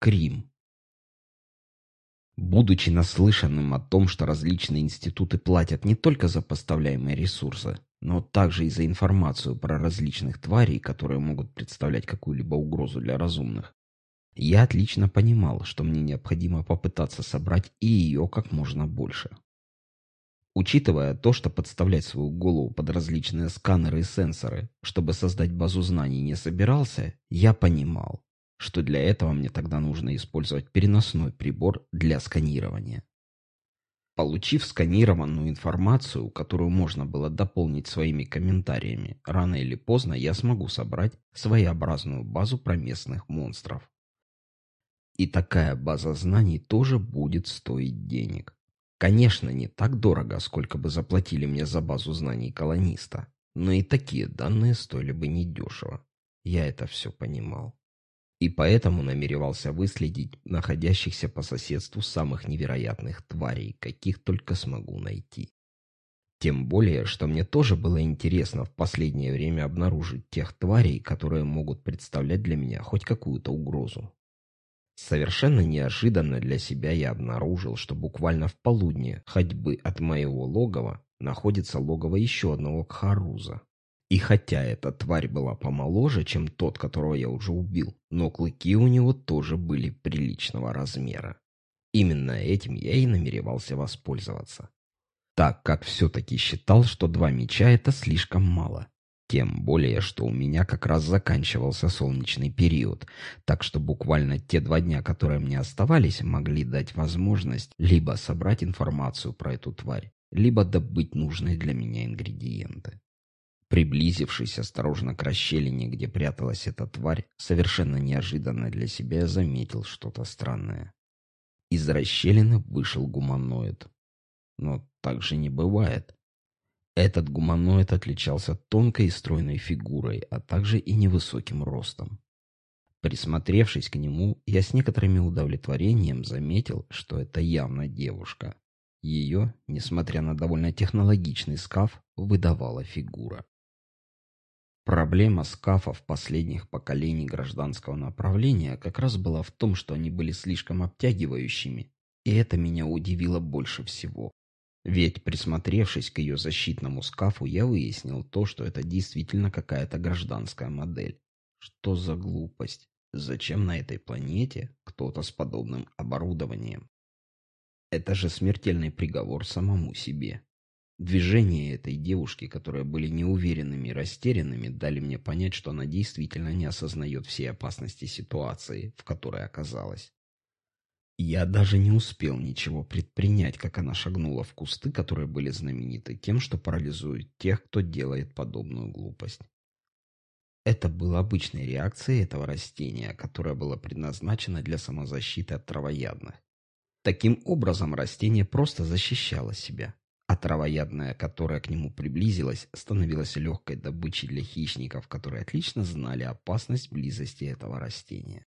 Крим. Будучи наслышанным о том, что различные институты платят не только за поставляемые ресурсы, но также и за информацию про различных тварей, которые могут представлять какую-либо угрозу для разумных, я отлично понимал, что мне необходимо попытаться собрать и ее как можно больше. Учитывая то, что подставлять свою голову под различные сканеры и сенсоры, чтобы создать базу знаний не собирался, я понимал, что для этого мне тогда нужно использовать переносной прибор для сканирования. Получив сканированную информацию, которую можно было дополнить своими комментариями, рано или поздно я смогу собрать своеобразную базу про местных монстров. И такая база знаний тоже будет стоить денег. Конечно, не так дорого, сколько бы заплатили мне за базу знаний колониста, но и такие данные стоили бы недешево. Я это все понимал и поэтому намеревался выследить находящихся по соседству самых невероятных тварей, каких только смогу найти. Тем более, что мне тоже было интересно в последнее время обнаружить тех тварей, которые могут представлять для меня хоть какую-то угрозу. Совершенно неожиданно для себя я обнаружил, что буквально в полудне ходьбы от моего логова находится логово еще одного Кхаруза. И хотя эта тварь была помоложе, чем тот, которого я уже убил, но клыки у него тоже были приличного размера. Именно этим я и намеревался воспользоваться. Так как все-таки считал, что два меча это слишком мало. Тем более, что у меня как раз заканчивался солнечный период, так что буквально те два дня, которые мне оставались, могли дать возможность либо собрать информацию про эту тварь, либо добыть нужные для меня ингредиенты. Приблизившись осторожно к расщелине, где пряталась эта тварь, совершенно неожиданно для себя заметил что-то странное. Из расщелины вышел гуманоид. Но так же не бывает. Этот гуманоид отличался тонкой и стройной фигурой, а также и невысоким ростом. Присмотревшись к нему, я с некоторым удовлетворением заметил, что это явно девушка. Ее, несмотря на довольно технологичный скаф, выдавала фигура. Проблема скафов последних поколений гражданского направления как раз была в том, что они были слишком обтягивающими, и это меня удивило больше всего. Ведь, присмотревшись к ее защитному скафу, я выяснил то, что это действительно какая-то гражданская модель. Что за глупость? Зачем на этой планете кто-то с подобным оборудованием? Это же смертельный приговор самому себе. Движения этой девушки, которые были неуверенными и растерянными, дали мне понять, что она действительно не осознает всей опасности ситуации, в которой оказалась. Я даже не успел ничего предпринять, как она шагнула в кусты, которые были знамениты тем, что парализуют тех, кто делает подобную глупость. Это была обычной реакцией этого растения, которое было предназначено для самозащиты от травоядных. Таким образом, растение просто защищало себя а травоядная, которая к нему приблизилась, становилась легкой добычей для хищников, которые отлично знали опасность близости этого растения.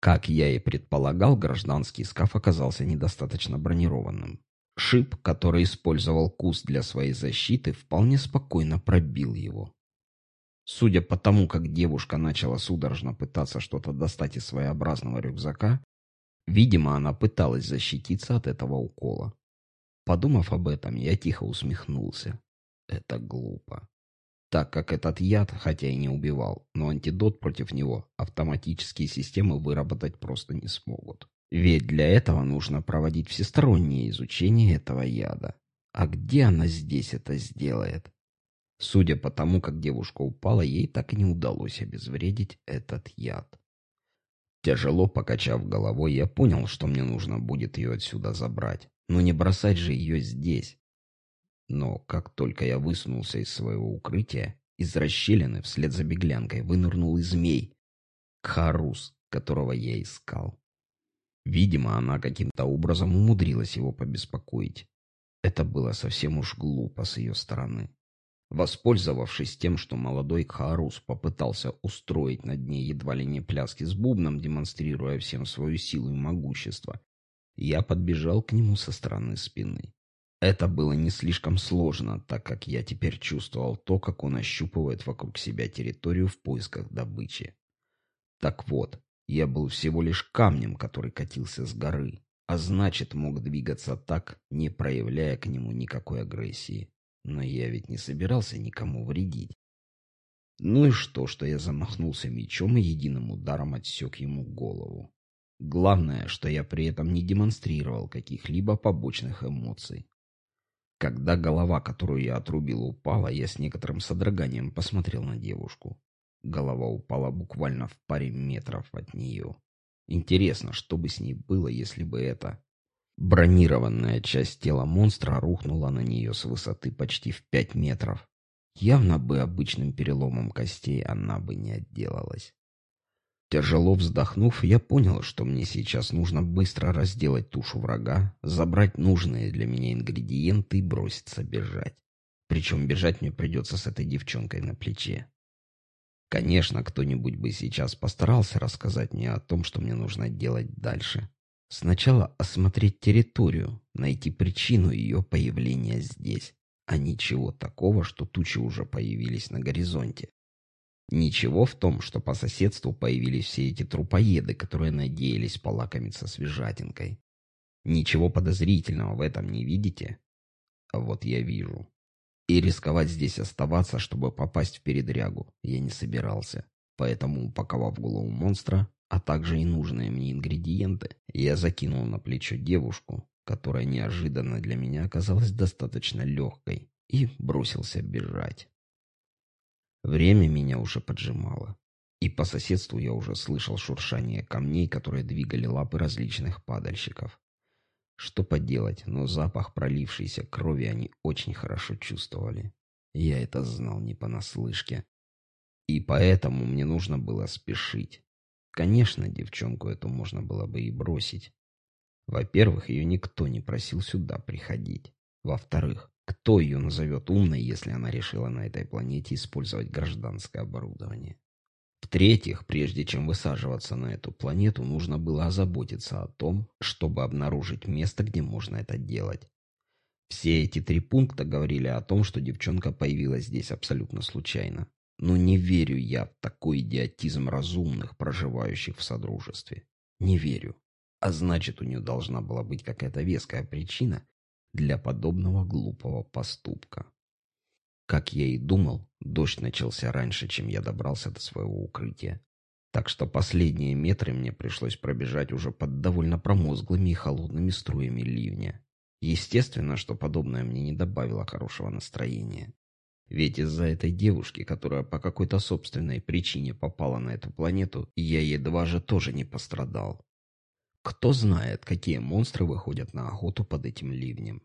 Как я и предполагал, гражданский скаф оказался недостаточно бронированным. Шип, который использовал куст для своей защиты, вполне спокойно пробил его. Судя по тому, как девушка начала судорожно пытаться что-то достать из своеобразного рюкзака, видимо, она пыталась защититься от этого укола. Подумав об этом, я тихо усмехнулся. Это глупо. Так как этот яд, хотя и не убивал, но антидот против него автоматические системы выработать просто не смогут. Ведь для этого нужно проводить всестороннее изучение этого яда. А где она здесь это сделает? Судя по тому, как девушка упала, ей так и не удалось обезвредить этот яд. Тяжело покачав головой, я понял, что мне нужно будет ее отсюда забрать. Но не бросать же ее здесь. Но как только я высунулся из своего укрытия, из расщелины вслед за беглянкой вынырнул и змей. Кхарус, которого я искал. Видимо, она каким-то образом умудрилась его побеспокоить. Это было совсем уж глупо с ее стороны. Воспользовавшись тем, что молодой Кхарус попытался устроить над ней едва ли не пляски с бубном, демонстрируя всем свою силу и могущество, я подбежал к нему со стороны спины. Это было не слишком сложно, так как я теперь чувствовал то, как он ощупывает вокруг себя территорию в поисках добычи. Так вот, Я был всего лишь камнем, который катился с горы, а значит, мог двигаться так, не проявляя к нему никакой агрессии. Но я ведь не собирался никому вредить. Ну и что, что я замахнулся мечом и единым ударом отсек ему голову. Главное, что я при этом не демонстрировал каких-либо побочных эмоций. Когда голова, которую я отрубил, упала, я с некоторым содроганием посмотрел на девушку. Голова упала буквально в паре метров от нее. Интересно, что бы с ней было, если бы это... Бронированная часть тела монстра рухнула на нее с высоты почти в пять метров. Явно бы обычным переломом костей она бы не отделалась. Тяжело вздохнув, я понял, что мне сейчас нужно быстро разделать тушу врага, забрать нужные для меня ингредиенты и броситься бежать. Причем бежать мне придется с этой девчонкой на плече. Конечно, кто-нибудь бы сейчас постарался рассказать мне о том, что мне нужно делать дальше. Сначала осмотреть территорию, найти причину ее появления здесь, а ничего такого, что тучи уже появились на горизонте. Ничего в том, что по соседству появились все эти трупоеды, которые надеялись полакомиться свежатинкой. Ничего подозрительного в этом не видите? Вот я вижу. И рисковать здесь оставаться, чтобы попасть в передрягу, я не собирался. Поэтому, упаковав голову монстра, а также и нужные мне ингредиенты, я закинул на плечо девушку, которая неожиданно для меня оказалась достаточно легкой, и бросился бежать. Время меня уже поджимало, и по соседству я уже слышал шуршание камней, которые двигали лапы различных падальщиков. Что поделать, но запах пролившейся крови они очень хорошо чувствовали. Я это знал не понаслышке. И поэтому мне нужно было спешить. Конечно, девчонку эту можно было бы и бросить. Во-первых, ее никто не просил сюда приходить. Во-вторых, кто ее назовет умной, если она решила на этой планете использовать гражданское оборудование? В-третьих, прежде чем высаживаться на эту планету, нужно было озаботиться о том, чтобы обнаружить место, где можно это делать. Все эти три пункта говорили о том, что девчонка появилась здесь абсолютно случайно. Но не верю я в такой идиотизм разумных, проживающих в Содружестве. Не верю. А значит, у нее должна была быть какая-то веская причина для подобного глупого поступка. Как я и думал, дождь начался раньше, чем я добрался до своего укрытия. Так что последние метры мне пришлось пробежать уже под довольно промозглыми и холодными струями ливня. Естественно, что подобное мне не добавило хорошего настроения. Ведь из-за этой девушки, которая по какой-то собственной причине попала на эту планету, я едва же тоже не пострадал. Кто знает, какие монстры выходят на охоту под этим ливнем.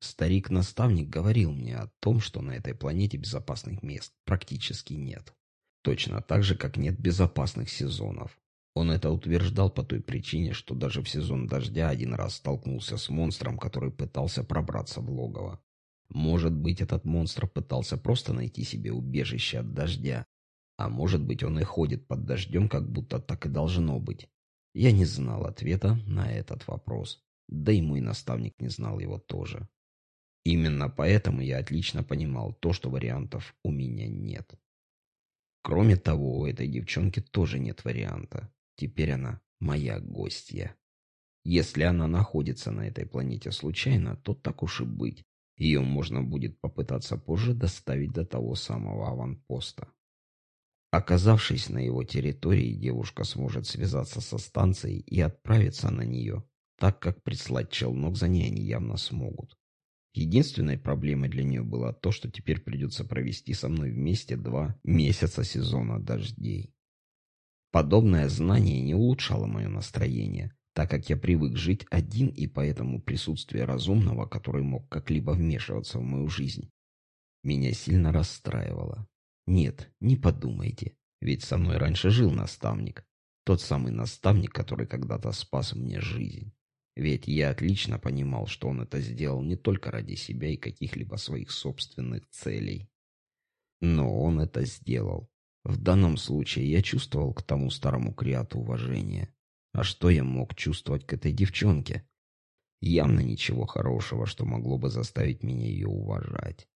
Старик-наставник говорил мне о том, что на этой планете безопасных мест практически нет. Точно так же, как нет безопасных сезонов. Он это утверждал по той причине, что даже в сезон дождя один раз столкнулся с монстром, который пытался пробраться в логово. Может быть, этот монстр пытался просто найти себе убежище от дождя, а может быть, он и ходит под дождем, как будто так и должно быть. Я не знал ответа на этот вопрос, да и мой наставник не знал его тоже. Именно поэтому я отлично понимал то, что вариантов у меня нет. Кроме того, у этой девчонки тоже нет варианта. Теперь она моя гостья. Если она находится на этой планете случайно, то так уж и быть. Ее можно будет попытаться позже доставить до того самого аванпоста. Оказавшись на его территории, девушка сможет связаться со станцией и отправиться на нее, так как прислать челнок за ней они явно смогут. Единственной проблемой для нее было то, что теперь придется провести со мной вместе два месяца сезона дождей. Подобное знание не улучшало мое настроение, так как я привык жить один и поэтому присутствие разумного, который мог как-либо вмешиваться в мою жизнь, меня сильно расстраивало. Нет, не подумайте, ведь со мной раньше жил наставник, тот самый наставник, который когда-то спас мне жизнь. Ведь я отлично понимал, что он это сделал не только ради себя и каких-либо своих собственных целей. Но он это сделал. В данном случае я чувствовал к тому старому креату уважение. А что я мог чувствовать к этой девчонке? Явно ничего хорошего, что могло бы заставить меня ее уважать.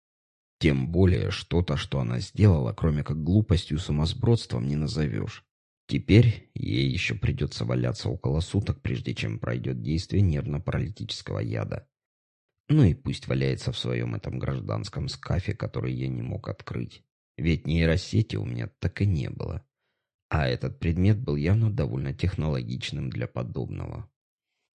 Тем более что-то, что она сделала, кроме как глупостью и сумасбродством, не назовешь. Теперь ей еще придется валяться около суток, прежде чем пройдет действие нервно-паралитического яда. Ну и пусть валяется в своем этом гражданском скафе, который я не мог открыть. Ведь нейросети у меня так и не было. А этот предмет был явно довольно технологичным для подобного.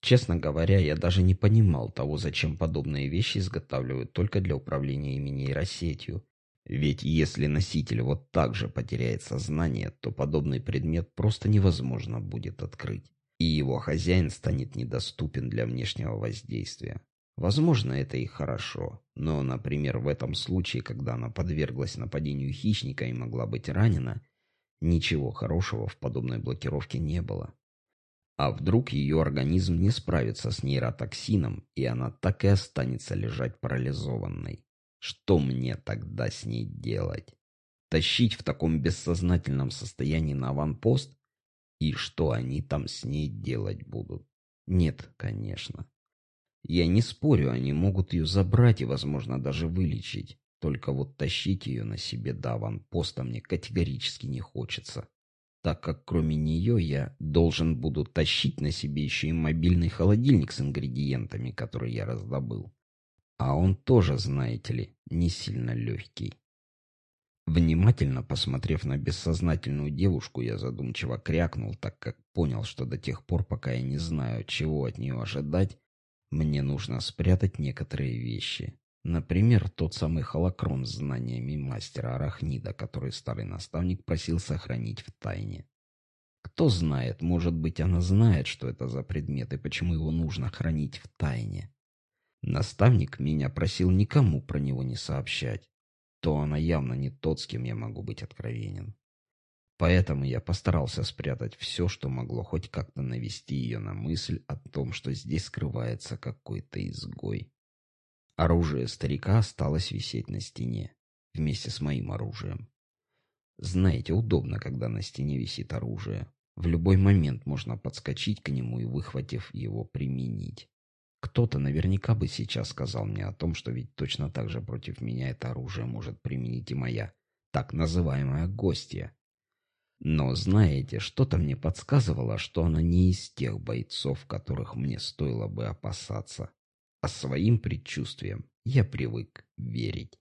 Честно говоря, я даже не понимал того, зачем подобные вещи изготавливают только для управления ими нейросетью. Ведь если носитель вот так же потеряет сознание, то подобный предмет просто невозможно будет открыть, и его хозяин станет недоступен для внешнего воздействия. Возможно, это и хорошо, но, например, в этом случае, когда она подверглась нападению хищника и могла быть ранена, ничего хорошего в подобной блокировке не было. А вдруг ее организм не справится с нейротоксином, и она так и останется лежать парализованной? Что мне тогда с ней делать? Тащить в таком бессознательном состоянии на аванпост? И что они там с ней делать будут? Нет, конечно. Я не спорю, они могут ее забрать и, возможно, даже вылечить. Только вот тащить ее на себе до аванпоста мне категорически не хочется. Так как кроме нее я должен буду тащить на себе еще и мобильный холодильник с ингредиентами, которые я раздобыл. А он тоже, знаете ли, не сильно легкий. Внимательно посмотрев на бессознательную девушку, я задумчиво крякнул, так как понял, что до тех пор, пока я не знаю, чего от нее ожидать, мне нужно спрятать некоторые вещи. Например, тот самый холокрон с знаниями мастера Арахнида, который старый наставник просил сохранить в тайне. Кто знает, может быть, она знает, что это за предмет и почему его нужно хранить в тайне. Наставник меня просил никому про него не сообщать. То она явно не тот, с кем я могу быть откровенен. Поэтому я постарался спрятать все, что могло хоть как-то навести ее на мысль о том, что здесь скрывается какой-то изгой. Оружие старика осталось висеть на стене, вместе с моим оружием. Знаете, удобно, когда на стене висит оружие. В любой момент можно подскочить к нему и, выхватив его, применить. Кто-то наверняка бы сейчас сказал мне о том, что ведь точно так же против меня это оружие может применить и моя так называемая гостья. Но, знаете, что-то мне подсказывало, что она не из тех бойцов, которых мне стоило бы опасаться. А своим предчувствиям я привык верить.